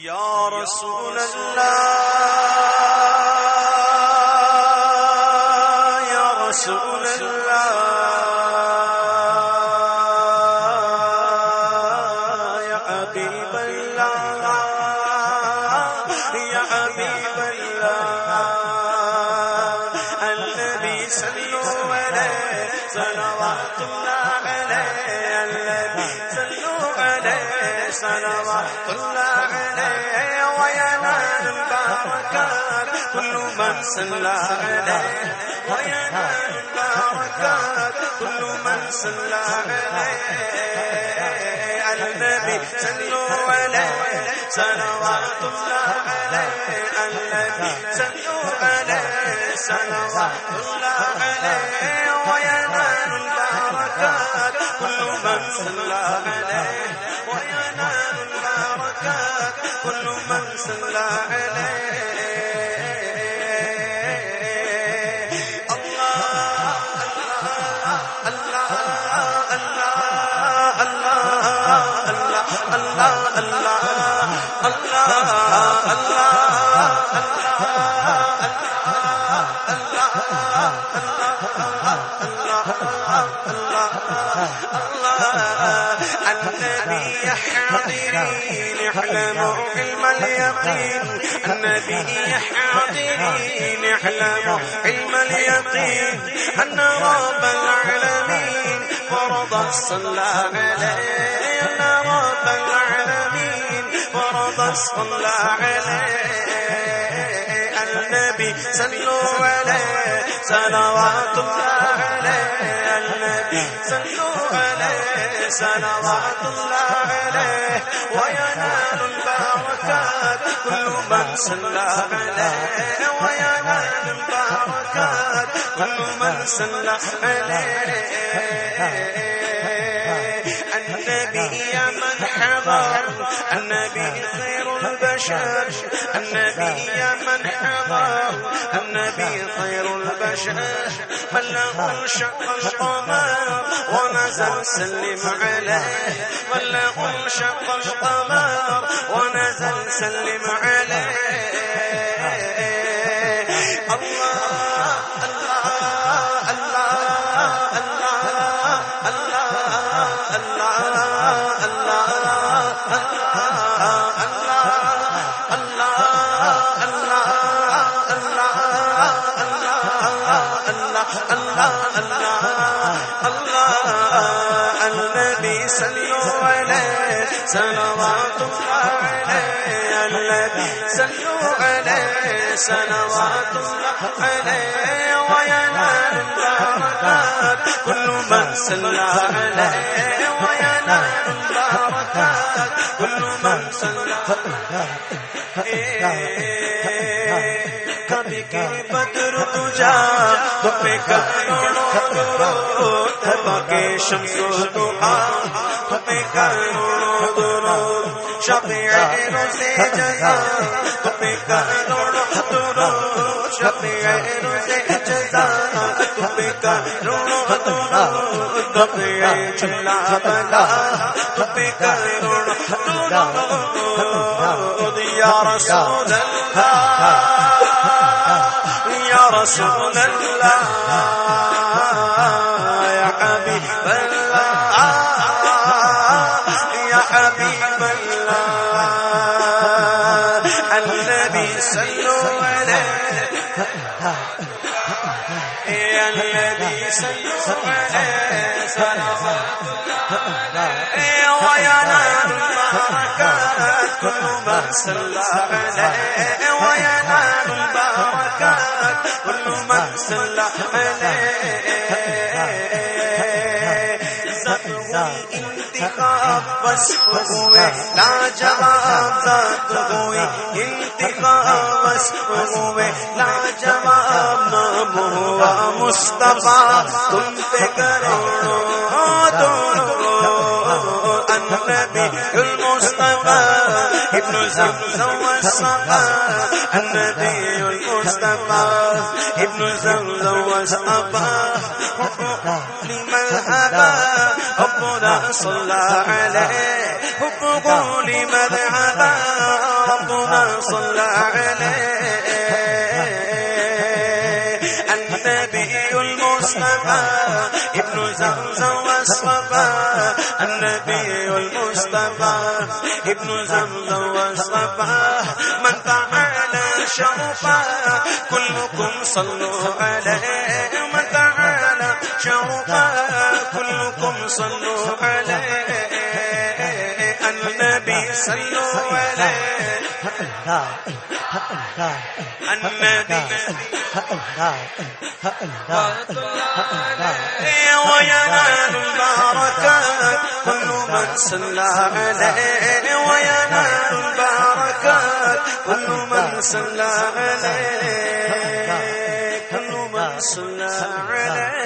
يا رسول الله، يا رسول الله، يا حبيب الله، يا حبيب الله، النبي صلوا عليه، صلوات الله عليه، النبي صلوا عليه صلوات الله عليه وينال البركات كل من صلى عليه وينال البركات كل من صلى عليه النبي صلوا عليه صلوات الله عليه النبي صلوا عليه صلوات الله عليه وينال البركات كل من صلى عليه النبي حاضرين احلموا علم اليقين النبي حاضرين احلموا علم اليقين أن رب العالمين فرض صلى عليه. أن رب العالمين فرض صلى عليه. النبي صلوا عليه صلوات الله عليه النبي صلوا عليه صلوات الله عليه وينال البركات كل من صلى عليه وينال البركات كل من صلى عليه النبي يا من حضر النبي البشر، النبي من حضر النبي خير البشر، من له شق القمر ونزل سلم عليه، من له شق القمر ونزل سلم عليه. الله النبي صلوا عليه صلوات الله عليه النبي صلوا عليه صلوات الله عليه وينال البركات كل من صلى عليه وينال البركات كل من صلى کبھی کے بدر تجا تمہیں کروڑوں کے شمس و دعا تمہیں کروڑوں درود شفیع روزے جزا تمہیں کروڑوں درود شفیع روزے جزا تمہیں کروڑوں درود چلا بلا تمہیں کروڑوں درود یا رسول اللہ يا رسول الله، يا حبيب الله، يا حبيب الله، النبي صلوا عليه، يا النبي صلوا عليه صلوات الله ويا وينال البركات كل من صلى عليه وينال البركات كل من صلى عليه انتخاب بس ہوئے لاجواب ذات ہوئے انتخاب بس ہوئے لاجواب نام ہوا مصطفیٰ تم پہ کروڑوں ہاں، دونوں النبي المصطفى ابن زمزم والصفا لمن هبى حبنا صلى عليه حبه لمن هبى ربنا صلى عليه النبي المصطفى ابن زمزم النبي المصطفى ابن زمزم والصفا من تعالى شرفا كلكم صلوا عليه من تعالى شرفا كلكم صلوا عليه النبي صلوا عليه وينال البركات كل من صلى عليه وينال كل من صلى عليه كل من صلى عليه